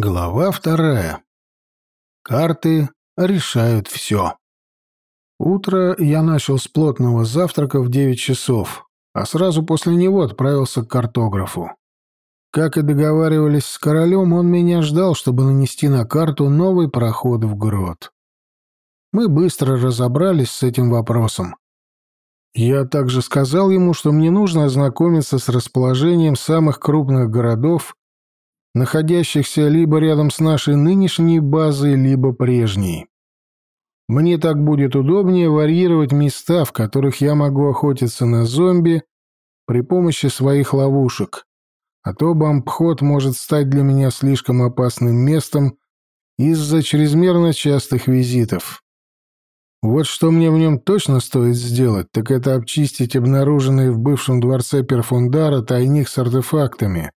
Глава вторая. Карты решают все. Утро я начал с плотного завтрака в 9 часов, а сразу после него отправился к картографу. Как и договаривались с королем, он меня ждал, чтобы нанести на карту новый проход в грот. Мы быстро разобрались с этим вопросом. Я также сказал ему, что мне нужно ознакомиться с расположением самых крупных городов находящихся либо рядом с нашей нынешней базой, либо прежней. Мне так будет удобнее варьировать места, в которых я могу охотиться на зомби при помощи своих ловушек, а то бомбход может стать для меня слишком опасным местом из-за чрезмерно частых визитов. Вот что мне в нем точно стоит сделать, так это обчистить обнаруженный в бывшем дворце Перфундара тайник с артефактами,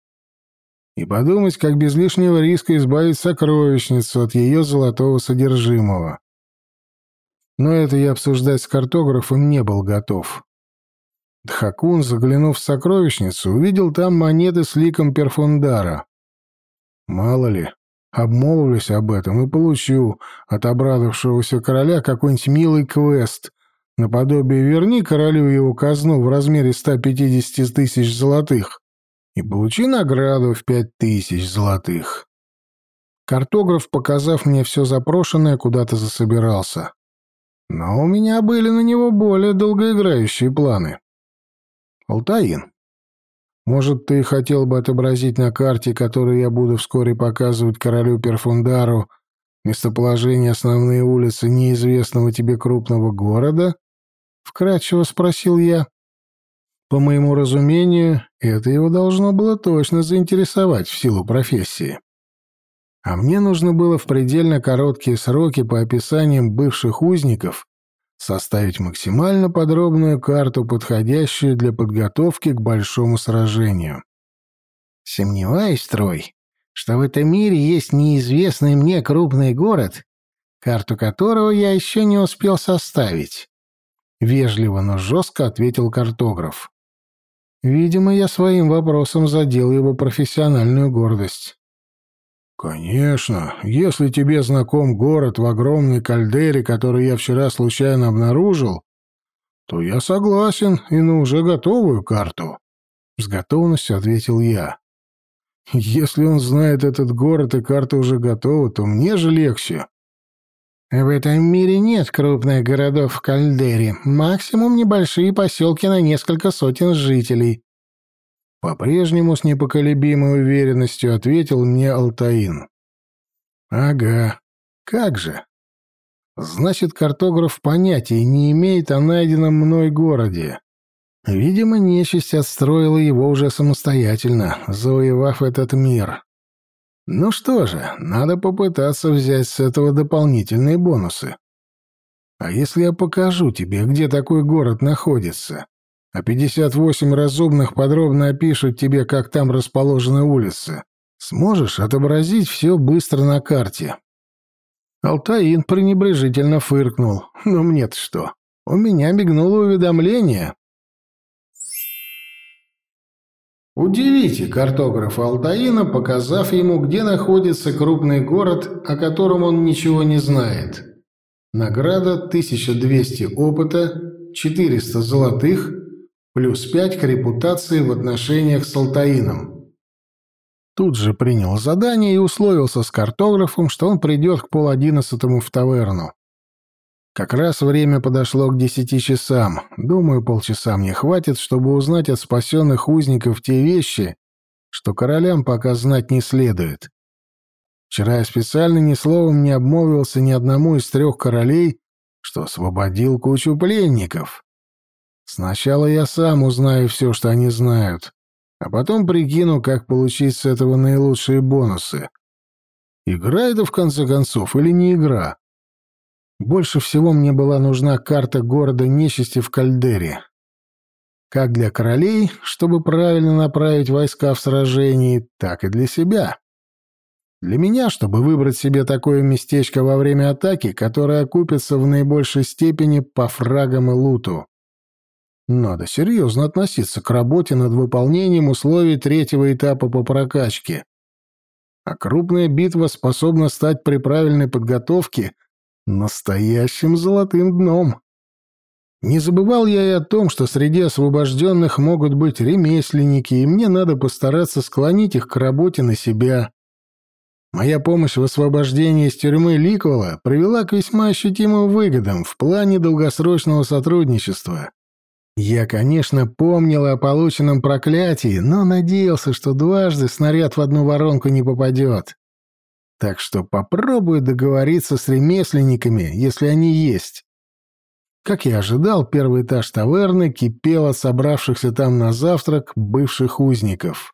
и подумать, как без лишнего риска избавить сокровищницу от ее золотого содержимого. Но это я обсуждать с картографом не был готов. Дхакун, заглянув в сокровищницу, увидел там монеты с ликом Перфундара. Мало ли, обмолвлюсь об этом и получу от обрадовавшегося короля какой-нибудь милый квест, наподобие «Верни королю его казну в размере 150 тысяч золотых» и получи награду в пять тысяч золотых. Картограф, показав мне все запрошенное, куда-то засобирался. Но у меня были на него более долгоиграющие планы. Алтаин, может, ты хотел бы отобразить на карте, которую я буду вскоре показывать королю Перфундару, местоположение основные улицы неизвестного тебе крупного города? Вкратчиво спросил я. По моему разумению, это его должно было точно заинтересовать в силу профессии. А мне нужно было в предельно короткие сроки по описаниям бывших узников составить максимально подробную карту, подходящую для подготовки к большому сражению. Сомневаюсь, Трой, что в этом мире есть неизвестный мне крупный город, карту которого я еще не успел составить. Вежливо, но жестко ответил картограф. Видимо, я своим вопросом задел его профессиональную гордость. «Конечно, если тебе знаком город в огромной кальдере, который я вчера случайно обнаружил, то я согласен и на уже готовую карту», — с готовностью ответил я. «Если он знает этот город и карта уже готова, то мне же легче». В этом мире нет крупных городов в Кальдере, максимум небольшие поселки на несколько сотен жителей. По-прежнему с непоколебимой уверенностью ответил мне Алтаин. Ага, как же. Значит, картограф понятия не имеет о найденном мной городе. Видимо, нечисть отстроила его уже самостоятельно, завоевав этот мир. Ну что же, надо попытаться взять с этого дополнительные бонусы. А если я покажу тебе, где такой город находится, а 58 разумных подробно опишут тебе, как там расположены улицы, сможешь отобразить все быстро на карте?» Алтаин пренебрежительно фыркнул. «Ну мне-то что? У меня мигнуло уведомление. Удивите картографа Алтаина, показав ему, где находится крупный город, о котором он ничего не знает. Награда 1200 опыта, 400 золотых, плюс 5 к репутации в отношениях с Алтаином. Тут же принял задание и условился с картографом, что он придет к полодиннадцатому в таверну. Как раз время подошло к десяти часам. Думаю, полчаса мне хватит, чтобы узнать от спасенных узников те вещи, что королям пока знать не следует. Вчера я специально ни словом не обмолвился ни одному из трех королей, что освободил кучу пленников. Сначала я сам узнаю все, что они знают, а потом прикину, как получить с этого наилучшие бонусы. Игра это, в конце концов, или не игра? Больше всего мне была нужна карта города нечисти в Кальдере. Как для королей, чтобы правильно направить войска в сражении, так и для себя. Для меня, чтобы выбрать себе такое местечко во время атаки, которое окупится в наибольшей степени по фрагам и луту. Надо серьезно относиться к работе над выполнением условий третьего этапа по прокачке. а крупная битва способна стать при правильной подготовке настоящим золотым дном. Не забывал я и о том, что среди освобожденных могут быть ремесленники, и мне надо постараться склонить их к работе на себя. Моя помощь в освобождении из тюрьмы Ликвола привела к весьма ощутимым выгодам в плане долгосрочного сотрудничества. Я, конечно, помнил о полученном проклятии, но надеялся, что дважды снаряд в одну воронку не попадет. Так что попробую договориться с ремесленниками, если они есть. Как я ожидал, первый этаж таверны кипел от собравшихся там на завтрак бывших узников.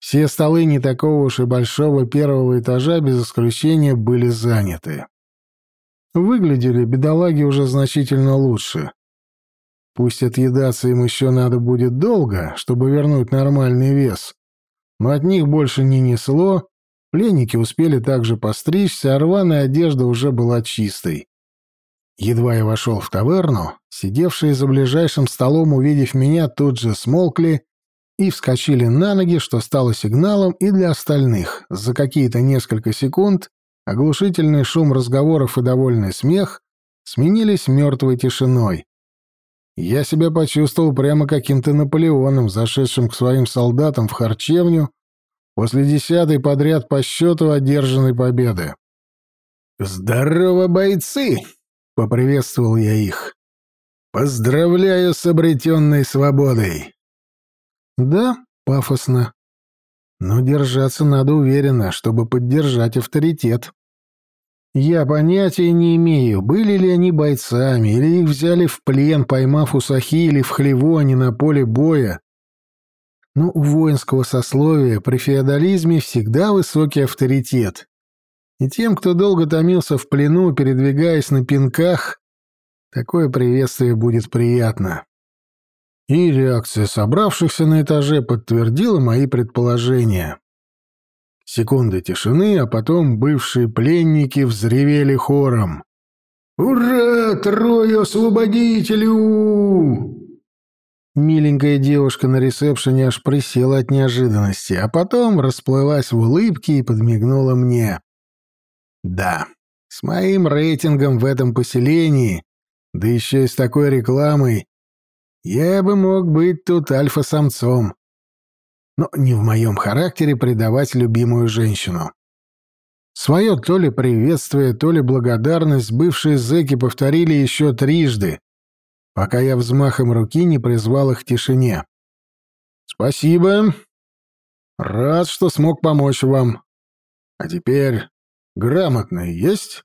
Все столы не такого уж и большого первого этажа без исключения были заняты. Выглядели бедолаги уже значительно лучше. Пусть отъедаться им еще надо будет долго, чтобы вернуть нормальный вес, но от них больше не несло, пленники успели также постричься, а рваная одежда уже была чистой. Едва я вошел в таверну, сидевшие за ближайшим столом, увидев меня, тут же смолкли и вскочили на ноги, что стало сигналом и для остальных. За какие-то несколько секунд оглушительный шум разговоров и довольный смех сменились мертвой тишиной. Я себя почувствовал прямо каким-то Наполеоном, зашедшим к своим солдатам в харчевню после десятой подряд по счету одержанной победы. «Здорово, бойцы!» Поприветствовал я их. «Поздравляю с обретенной свободой!» «Да, пафосно. Но держаться надо уверенно, чтобы поддержать авторитет. Я понятия не имею, были ли они бойцами, или их взяли в плен, поймав у Сахи или в Хлевоне на поле боя. Но у воинского сословия при феодализме всегда высокий авторитет. И тем, кто долго томился в плену, передвигаясь на пинках, такое приветствие будет приятно. И реакция собравшихся на этаже подтвердила мои предположения. Секунды тишины, а потом бывшие пленники взревели хором. «Ура! Трою освободителю!» Миленькая девушка на ресепшене аж присела от неожиданности, а потом расплылась в улыбке и подмигнула мне. Да, с моим рейтингом в этом поселении, да еще и с такой рекламой, я бы мог быть тут альфа-самцом. Но не в моем характере предавать любимую женщину. Свое то ли приветствие, то ли благодарность бывшие зэки повторили еще трижды, пока я взмахом руки не призвал их к тишине. «Спасибо. Рад, что смог помочь вам. А теперь Грамотный есть?»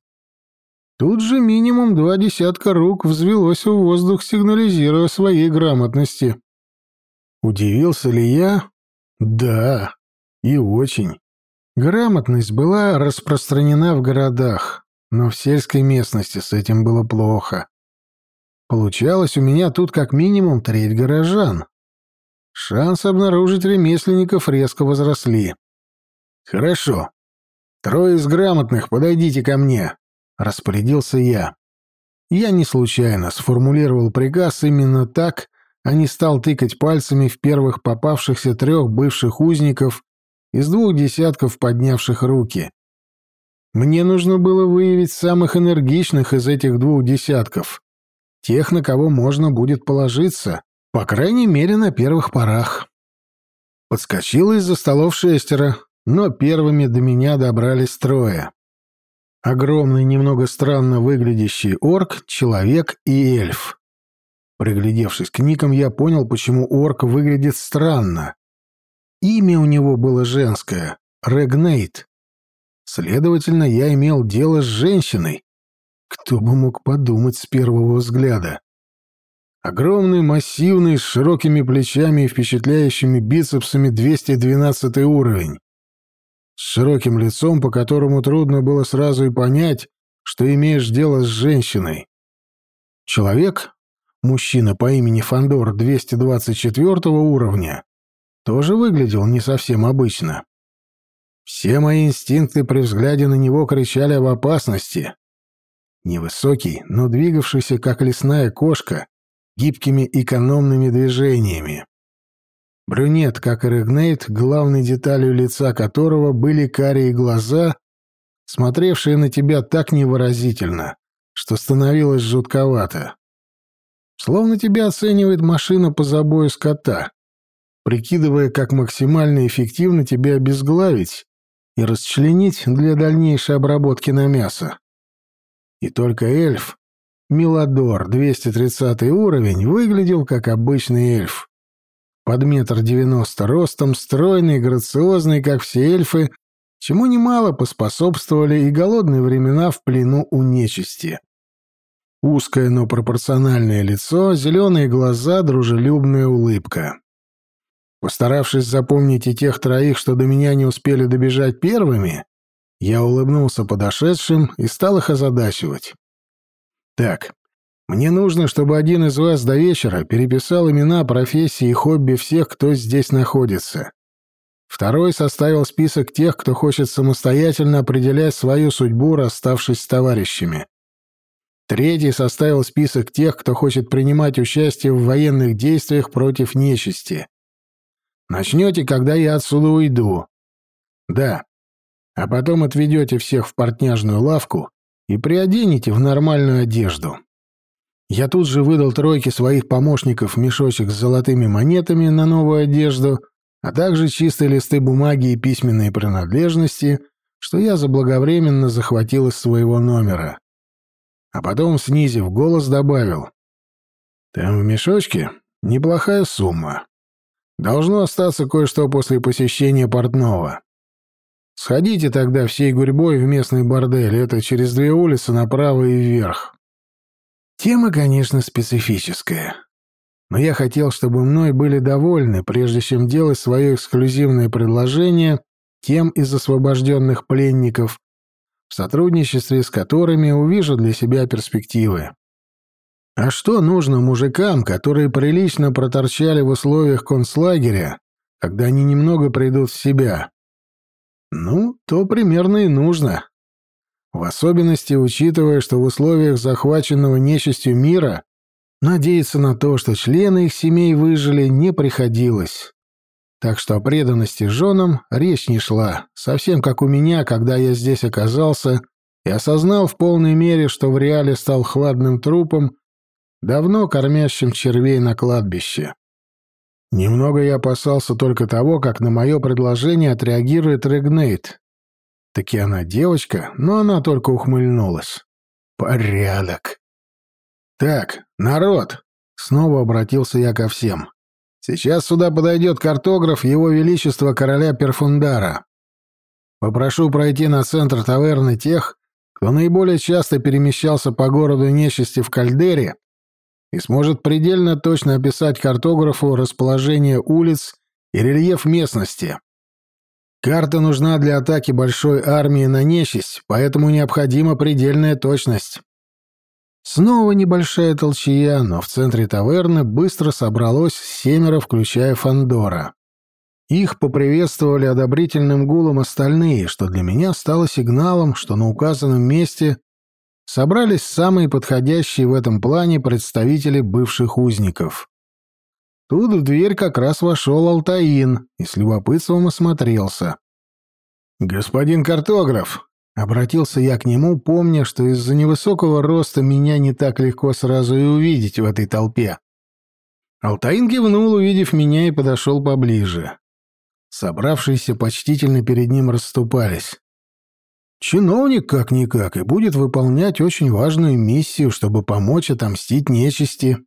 Тут же минимум два десятка рук взвелось в воздух, сигнализируя своей грамотности. Удивился ли я? Да, и очень. Грамотность была распространена в городах, но в сельской местности с этим было плохо. Получалось у меня тут как минимум треть горожан. Шансы обнаружить ремесленников резко возросли. Хорошо, «Трое из грамотных, подойдите ко мне», — распорядился я. Я не случайно сформулировал приказ именно так, а не стал тыкать пальцами в первых попавшихся трех бывших узников из двух десятков поднявших руки. Мне нужно было выявить самых энергичных из этих двух десятков, тех, на кого можно будет положиться, по крайней мере, на первых порах. Подскочило из-за столов шестеро, но первыми до меня добрались трое. Огромный, немного странно выглядящий орк, человек и эльф. Приглядевшись к никам, я понял, почему орк выглядит странно. Имя у него было женское — Регнейт. Следовательно, я имел дело с женщиной. Кто бы мог подумать с первого взгляда. Огромный, массивный, с широкими плечами и впечатляющими бицепсами 212 уровень с широким лицом, по которому трудно было сразу и понять, что имеешь дело с женщиной. Человек, мужчина по имени Фандор 224 уровня, тоже выглядел не совсем обычно. Все мои инстинкты при взгляде на него кричали об опасности. Невысокий, но двигавшийся, как лесная кошка, гибкими экономными движениями. Брюнет, как и Регнейт, главной деталью лица которого были карие глаза, смотревшие на тебя так невыразительно, что становилось жутковато. Словно тебя оценивает машина по забою скота, прикидывая, как максимально эффективно тебя обезглавить и расчленить для дальнейшей обработки на мясо. И только эльф, Миладор, 230 уровень, выглядел как обычный эльф. Под метр девяносто ростом, стройный, грациозный, как все эльфы, чему немало поспособствовали и голодные времена в плену у нечисти. Узкое, но пропорциональное лицо, зеленые глаза, дружелюбная улыбка. Постаравшись запомнить и тех троих, что до меня не успели добежать первыми, я улыбнулся подошедшим и стал их озадачивать. «Так, мне нужно, чтобы один из вас до вечера переписал имена, профессии и хобби всех, кто здесь находится. Второй составил список тех, кто хочет самостоятельно определять свою судьбу, расставшись с товарищами. Третий составил список тех, кто хочет принимать участие в военных действиях против нечисти. Начнете, когда я отсюда уйду. Да. А потом отведете всех в портняжную лавку и приоденете в нормальную одежду. Я тут же выдал тройке своих помощников мешочек с золотыми монетами на новую одежду, а также чистые листы бумаги и письменные принадлежности, что я заблаговременно захватил из своего номера. А потом, снизив голос, добавил. «Там в мешочке неплохая сумма. Должно остаться кое-что после посещения портного. Сходите тогда всей гурьбой в местный бордель, это через две улицы направо и вверх. Тема, конечно, специфическая. Но я хотел, чтобы мной были довольны, прежде чем делать свое эксклюзивное предложение тем из освобожденных пленников, в сотрудничестве с которыми увижу для себя перспективы. А что нужно мужикам, которые прилично проторчали в условиях концлагеря, когда они немного придут в себя? Ну, то примерно и нужно. В особенности, учитывая, что в условиях захваченного нечистью мира надеяться на то, что члены их семей выжили, не приходилось. Так что о преданности женам речь не шла, совсем как у меня, когда я здесь оказался и осознал в полной мере, что в реале стал хладным трупом давно кормящим червей на кладбище. Немного я опасался только того, как на мое предложение отреагирует Регнейт. Таки она девочка, но она только ухмыльнулась. Порядок. Так, народ, снова обратился я ко всем. Сейчас сюда подойдет картограф Его Величества Короля Перфундара. Попрошу пройти на центр таверны тех, кто наиболее часто перемещался по городу нечисти в Кальдере и сможет предельно точно описать картографу расположение улиц и рельеф местности. Карта нужна для атаки большой армии на нечисть, поэтому необходима предельная точность. Снова небольшая толчья, но в центре таверны быстро собралось семеро, включая Фандора. Их поприветствовали одобрительным гулом остальные, что для меня стало сигналом, что на указанном месте собрались самые подходящие в этом плане представители бывших узников. Тут в дверь как раз вошел Алтаин и с любопытством осмотрелся. «Господин картограф!» — обратился я к нему, помня, что из-за невысокого роста меня не так легко сразу и увидеть в этой толпе. Алтаин кивнул, увидев меня, и подошел поближе. Собравшиеся почтительно перед ним расступались. Чиновник как-никак и будет выполнять очень важную миссию, чтобы помочь отомстить нечисти.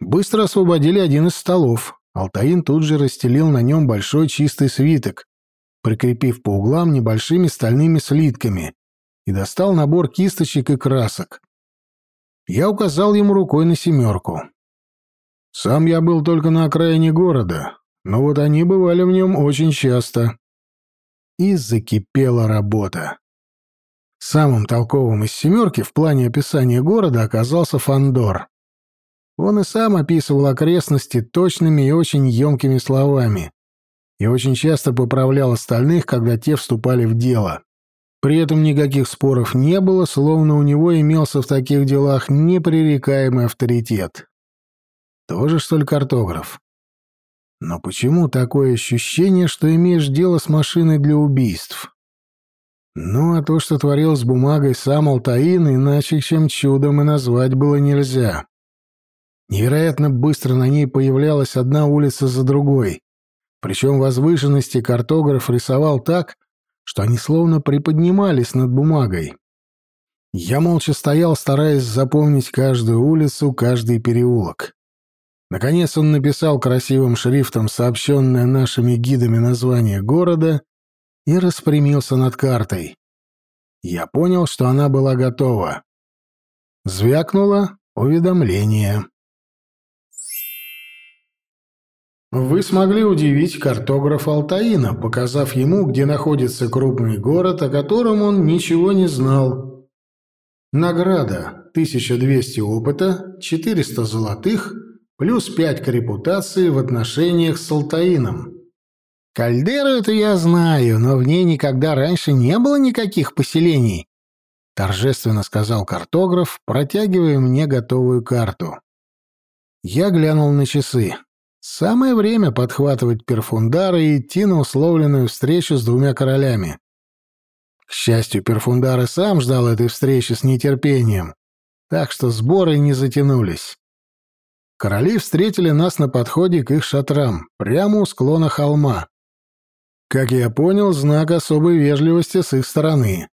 Быстро освободили один из столов. Алтаин тут же расстелил на нем большой чистый свиток, прикрепив по углам небольшими стальными слитками, и достал набор кисточек и красок. Я указал ему рукой на семерку. Сам я был только на окраине города, но вот они бывали в нем очень часто и закипела работа. Самым толковым из «семерки» в плане описания города оказался Фандор. Он и сам описывал окрестности точными и очень емкими словами, и очень часто поправлял остальных, когда те вступали в дело. При этом никаких споров не было, словно у него имелся в таких делах непререкаемый авторитет. Тоже, что ли, картограф? Но почему такое ощущение, что имеешь дело с машиной для убийств? Ну, а то, что творил с бумагой сам Алтаин, иначе чем чудом и назвать было нельзя. Невероятно быстро на ней появлялась одна улица за другой. Причем возвышенности картограф рисовал так, что они словно приподнимались над бумагой. Я молча стоял, стараясь запомнить каждую улицу, каждый переулок. Наконец он написал красивым шрифтом сообщенное нашими гидами название города и распрямился над картой. Я понял, что она была готова. Звякнуло уведомление. Вы смогли удивить картографа Алтаина, показав ему, где находится крупный город, о котором он ничего не знал. Награда 1200 опыта, 400 золотых, плюс 5 к репутации в отношениях с Алтаином. Кальдеру это я знаю, но в ней никогда раньше не было никаких поселений, торжественно сказал картограф, протягивая мне готовую карту. Я глянул на часы. Самое время подхватывать перфундары и идти на условленную встречу с двумя королями. К счастью, перфундар сам ждал этой встречи с нетерпением, так что сборы не затянулись. Короли встретили нас на подходе к их шатрам, прямо у склона холма. Как я понял, знак особой вежливости с их стороны.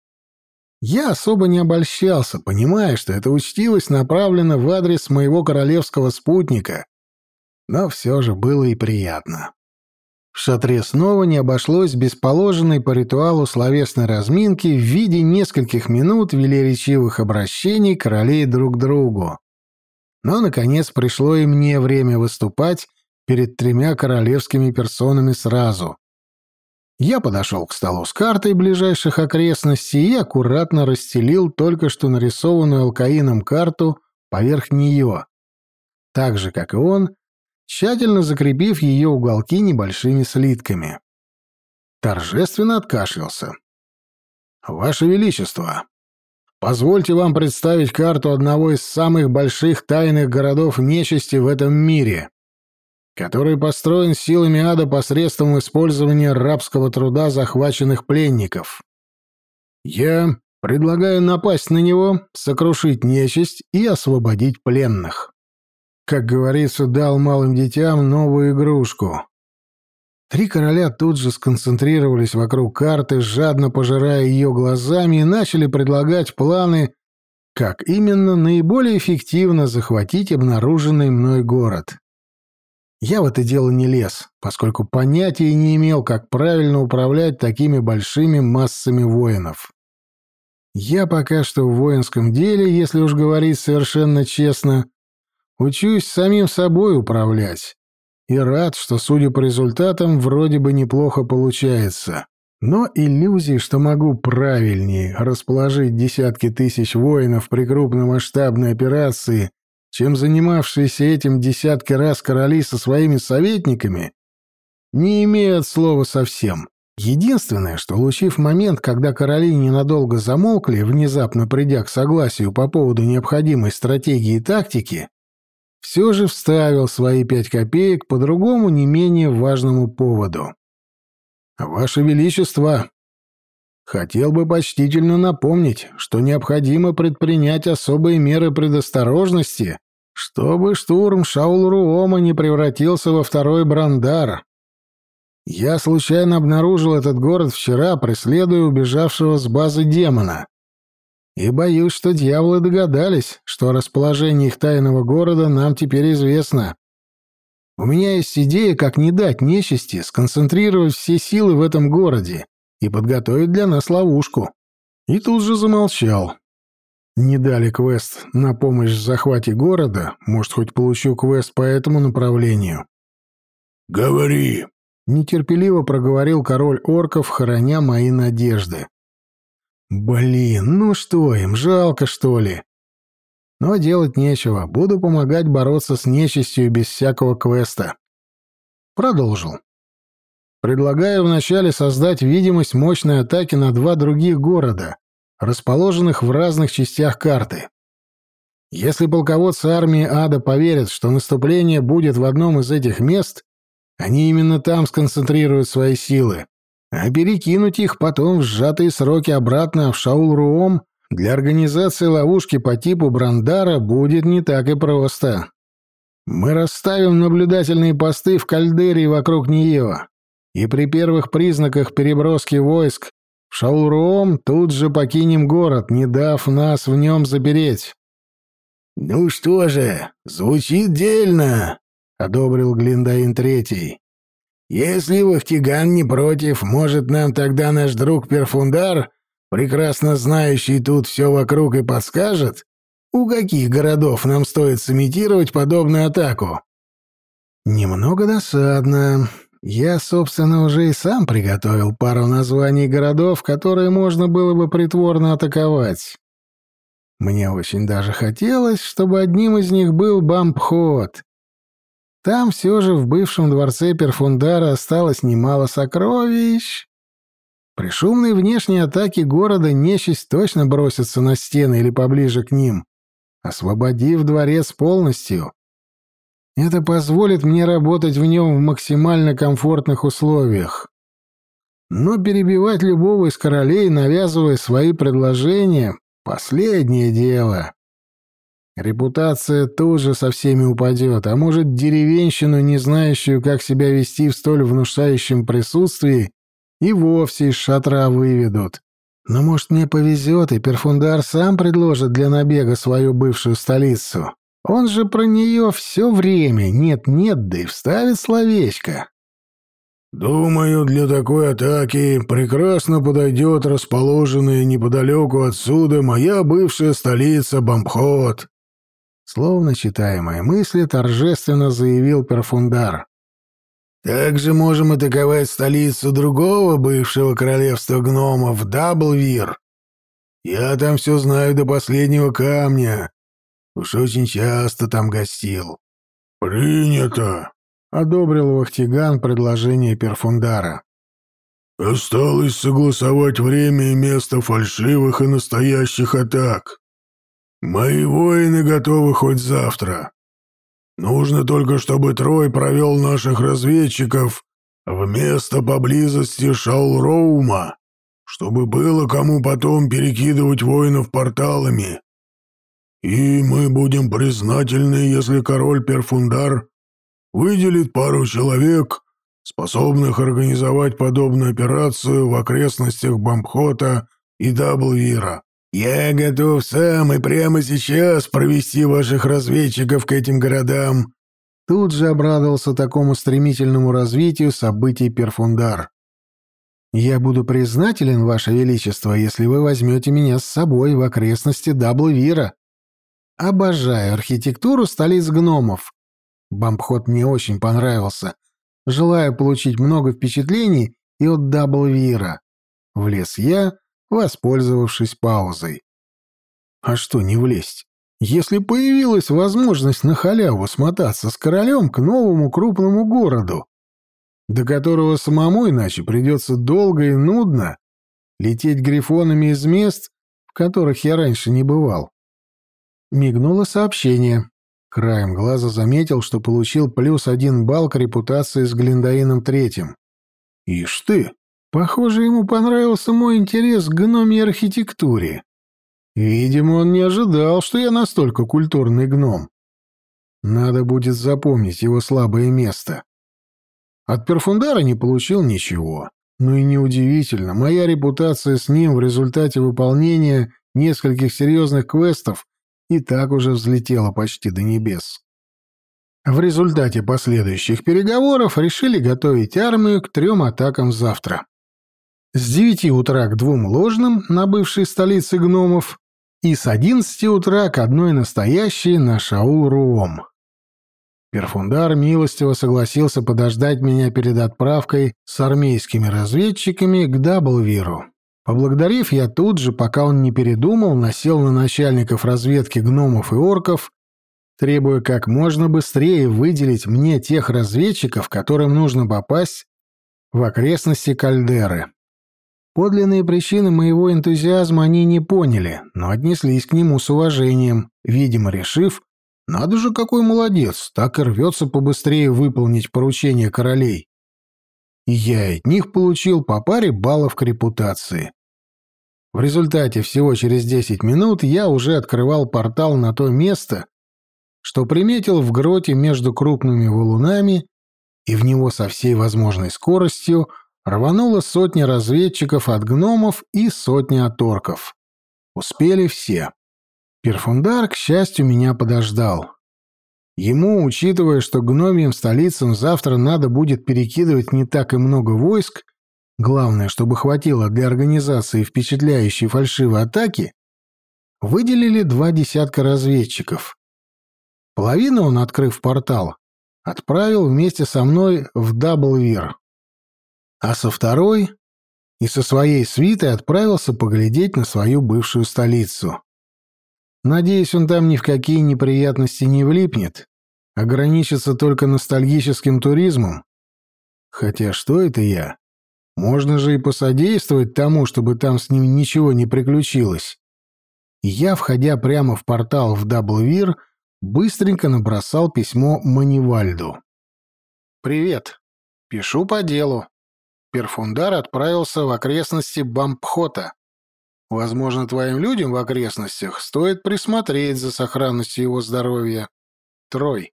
Я особо не обольщался, понимая, что эта учтивость направлена в адрес моего королевского спутника, но все же было и приятно. В шатре снова не обошлось без положенной по ритуалу словесной разминки в виде нескольких минут велеречивых обращений королей друг к другу. Но, наконец, пришло и мне время выступать перед тремя королевскими персонами сразу. Я подошел к столу с картой ближайших окрестностей и аккуратно расстелил только что нарисованную алкаином карту поверх нее. Так же, как и он, тщательно закрепив ее уголки небольшими слитками. Торжественно откашлялся. «Ваше Величество, позвольте вам представить карту одного из самых больших тайных городов нечисти в этом мире, который построен силами ада посредством использования рабского труда захваченных пленников. Я предлагаю напасть на него, сокрушить нечисть и освободить пленных» как говорится, дал малым детям новую игрушку. Три короля тут же сконцентрировались вокруг карты, жадно пожирая ее глазами, и начали предлагать планы, как именно наиболее эффективно захватить обнаруженный мной город. Я в это дело не лез, поскольку понятия не имел, как правильно управлять такими большими массами воинов. Я пока что в воинском деле, если уж говорить совершенно честно, Учусь самим собой управлять. И рад, что, судя по результатам, вроде бы неплохо получается. Но иллюзий, что могу правильнее расположить десятки тысяч воинов при крупномасштабной операции, чем занимавшиеся этим десятки раз короли со своими советниками, не имею от слова совсем. Единственное, что, улучив момент, когда короли ненадолго замолкли, внезапно придя к согласию по поводу необходимой стратегии и тактики, все же вставил свои пять копеек по другому не менее важному поводу. «Ваше Величество, хотел бы почтительно напомнить, что необходимо предпринять особые меры предосторожности, чтобы штурм Шаул-Руома не превратился во второй Брандар. Я случайно обнаружил этот город вчера, преследуя убежавшего с базы демона. И боюсь, что дьяволы догадались, что расположение их тайного города нам теперь известно. У меня есть идея, как не дать нечисти сконцентрировать все силы в этом городе и подготовить для нас ловушку. И тут же замолчал. Не дали квест на помощь в захвате города, может, хоть получу квест по этому направлению. «Говори!» — нетерпеливо проговорил король орков, хороня мои надежды. Блин, ну что им, жалко, что ли? Но делать нечего, буду помогать бороться с нечистью без всякого квеста. Продолжил. Предлагаю вначале создать видимость мощной атаки на два других города, расположенных в разных частях карты. Если полководцы армии Ада поверят, что наступление будет в одном из этих мест, Они именно там сконцентрируют свои силы. А перекинуть их потом в сжатые сроки обратно в Шаул-Руом для организации ловушки по типу Брандара будет не так и просто. Мы расставим наблюдательные посты в кальдере вокруг нее, и при первых признаках переброски войск в Шаулруом тут же покинем город, не дав нас в нем запереть. «Ну что же, звучит дельно», — одобрил Глиндаин Третий. «Если Вахтиган не против, может, нам тогда наш друг Перфундар, прекрасно знающий тут все вокруг, и подскажет, у каких городов нам стоит сымитировать подобную атаку?» «Немного досадно. Я, собственно, уже и сам приготовил пару названий городов, которые можно было бы притворно атаковать. Мне очень даже хотелось, чтобы одним из них был Бампхот. Там все же в бывшем дворце Перфундара осталось немало сокровищ. При шумной внешней атаке города нечисть точно бросится на стены или поближе к ним освободив дворец полностью. Это позволит мне работать в нем в максимально комфортных условиях. Но перебивать любого из королей, навязывая свои предложения — последнее дело. Репутация тоже со всеми упадет, а может, деревенщину, не знающую, как себя вести в столь внушающем присутствии, и вовсе из шатра выведут. Но, может, мне повезет, и Перфундар сам предложит для набега свою бывшую столицу. Он же про нее все время нет-нет, да и вставит словечко. «Думаю, для такой атаки прекрасно подойдет расположенная неподалеку отсюда моя бывшая столица Бамхот», словно читая мои мысли, торжественно заявил Перфундар. Также можем атаковать столицу другого бывшего королевства гномов, Даблвир. Я там все знаю до последнего камня. Уж очень часто там гостил. Принято, одобрил Вахтиган предложение Перфундара. Осталось согласовать время и место фальшивых и настоящих атак. Мои воины готовы хоть завтра. Нужно только, чтобы Трой провел наших разведчиков в место поблизости Шаулроума, чтобы было кому потом перекидывать воинов порталами. И мы будем признательны, если король Перфундар выделит пару человек, способных организовать подобную операцию в окрестностях Бамхота и Даблвира. «Я готов сам и прямо сейчас провести ваших разведчиков к этим городам». Тут же обрадовался такому стремительному развитию событий Перфундар. «Я буду признателен, Ваше Величество, если вы возьмете меня с собой в окрестности Даблвира. Обожаю архитектуру столиц гномов. Бампхот мне очень понравился. Желаю получить много впечатлений и от Даблвира. Влез я, воспользовавшись паузой. А что не влезть? Если появилась возможность на халяву смотаться с королем к новому крупному городу, до которого самому иначе придется долго и нудно лететь грифонами из мест, в которых я раньше не бывал. Мигнуло сообщение. Краем глаза заметил, что получил плюс один балл к репутации с Глиндаином Третьим. Ишь ты! Похоже, ему понравился мой интерес к гномьей архитектуре. Видимо, он не ожидал, что я настолько культурный гном. Надо будет запомнить его слабое место. От Перфундара не получил ничего. Ну и неудивительно, моя репутация с ним в результате выполнения нескольких серьезных квестов и так уже взлетела почти до небес. В результате последующих переговоров решили готовить армию к трем атакам завтра с 9 утра к двум ложным на бывшей столице гномов и с 11 утра к одной настоящей на Шаул-Руом. Перфундар милостиво согласился подождать меня перед отправкой с армейскими разведчиками к Даблвиру. Поблагодарив, я тут же, пока он не передумал, насел на начальников разведки гномов и орков, требуя как можно быстрее выделить мне тех разведчиков, которым нужно попасть в окрестности Кальдеры. Подлинные причины моего энтузиазма они не поняли, но отнеслись к нему с уважением, видимо, решив, Надо же, какой молодец, так и рвется побыстрее выполнить поручение королей. И я от них получил по паре баллов к репутации. В результате всего через 10 минут я уже открывал портал на то место, что приметил в гроте между крупными валунами, и в него со всей возможной скоростью рвануло сотня разведчиков от гномов и сотня от орков. Успели все. Перфундар, к счастью, меня подождал. Ему, учитывая, что гномьим столицам завтра надо будет перекидывать не так и много войск, главное, чтобы хватило для организации впечатляющей фальшивой атаки, выделили два десятка разведчиков. Половину он, открыв портал, отправил вместе со мной в Даблвир. А со второй и со своей свитой отправился поглядеть на свою бывшую столицу. Надеюсь, он там ни в какие неприятности не влипнет, ограничится только ностальгическим туризмом. Хотя что это я? Можно же и посодействовать тому, чтобы там с ним ничего не приключилось. Я, входя прямо в портал в Даблвир, быстренько набросал письмо Манивальду. «Привет. Пишу по делу. Перфундар отправился в окрестности Бампхота. Возможно, твоим людям в окрестностях стоит присмотреть за сохранностью его здоровья. Трой.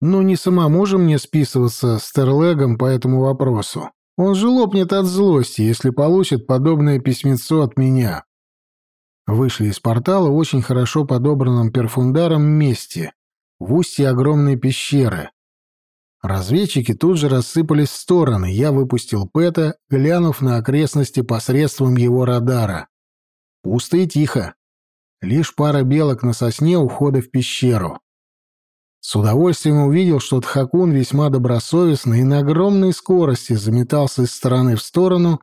Ну, не самому же мне списываться с Терлегом по этому вопросу. Он же лопнет от злости, если получит подобное письмецо от меня. Вышли из портала в очень хорошо подобранном перфундаром месте, в устье огромной пещеры. Разведчики тут же рассыпались в стороны, я выпустил Пэта, глянув на окрестности посредством его радара. Пусто и тихо. Лишь пара белок на сосне у входа в пещеру. С удовольствием увидел, что Тхакун весьма добросовестно и на огромной скорости заметался из стороны в сторону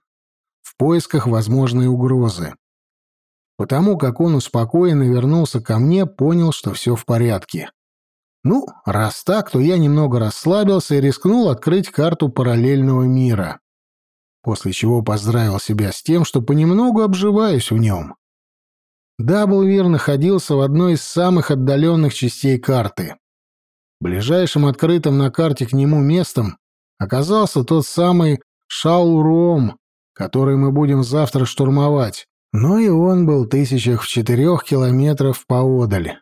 в поисках возможной угрозы. Потому как он успокоенно вернулся ко мне, понял, что все в порядке. Ну, раз так, то я немного расслабился и рискнул открыть карту параллельного мира. После чего поздравил себя с тем, что понемногу обживаюсь в нем. Даблвир находился в одной из самых отдаленных частей карты. Ближайшим открытым на карте к нему местом оказался тот самый Шауром, который мы будем завтра штурмовать, но и он был тысячах в четырех километров поодаль.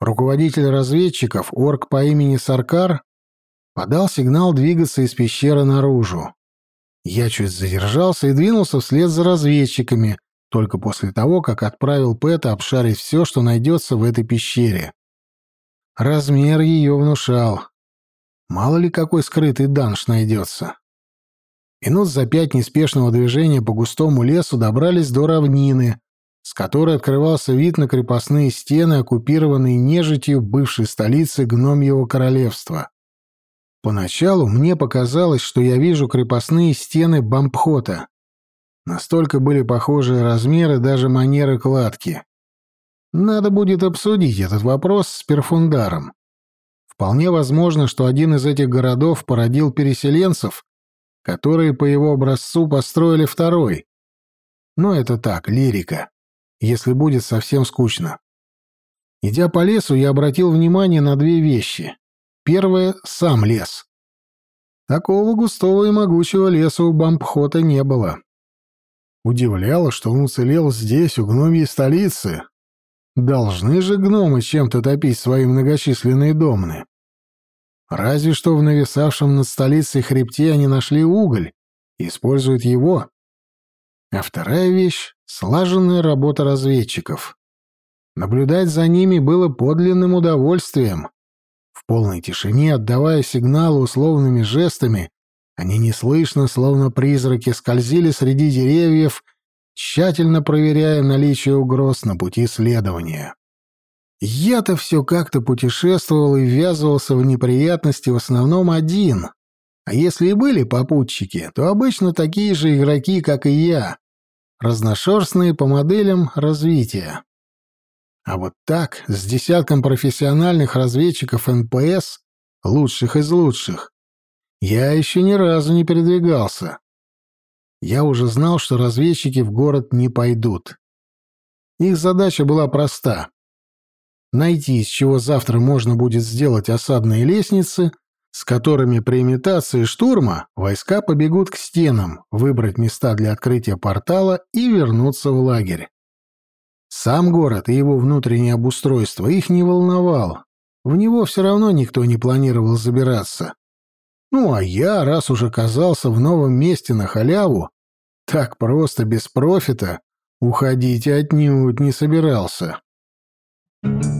Руководитель разведчиков, орк по имени Саркар, подал сигнал двигаться из пещеры наружу. Я чуть задержался и двинулся вслед за разведчиками, только после того, как отправил Пэта обшарить все, что найдется в этой пещере. Размер ее внушал. Мало ли какой скрытый данж найдется. Минут за пять неспешного движения по густому лесу добрались до равнины, с которой открывался вид на крепостные стены, оккупированные нежитью бывшей столицы гномьего королевства. Поначалу мне показалось, что я вижу крепостные стены Бампхота. Настолько были похожие размеры, даже манеры кладки. Надо будет обсудить этот вопрос с Перфундаром. Вполне возможно, что один из этих городов породил переселенцев, которые по его образцу построили второй. Но это так, лирика если будет совсем скучно. Идя по лесу, я обратил внимание на две вещи. Первое — сам лес. Такого густого и могучего леса у Бампхота не было. Удивляло, что он уцелел здесь, у гномьей столицы. Должны же гномы чем-то топить свои многочисленные домны. Разве что в нависавшем над столицей хребте они нашли уголь и используют его. А вторая вещь — слаженная работа разведчиков. Наблюдать за ними было подлинным удовольствием. В полной тишине, отдавая сигналы условными жестами, они неслышно, словно призраки, скользили среди деревьев, тщательно проверяя наличие угроз на пути следования. Я-то все как-то путешествовал и ввязывался в неприятности в основном один, а если и были попутчики, то обычно такие же игроки, как и я, разношерстные по моделям развития. А вот так, с десятком профессиональных разведчиков НПС, лучших из лучших, я еще ни разу не передвигался. Я уже знал, что разведчики в город не пойдут. Их задача была проста найти, из чего завтра можно будет сделать осадные лестницы, с которыми при имитации штурма войска побегут к стенам, выбрать места для открытия портала и вернуться в лагерь. Сам город и его внутреннее обустройство их не волновал. В него все равно никто не планировал забираться. Ну, а я, раз уже оказался в новом месте на халяву, так просто, без профита, уходить отнюдь не собирался. Thank you.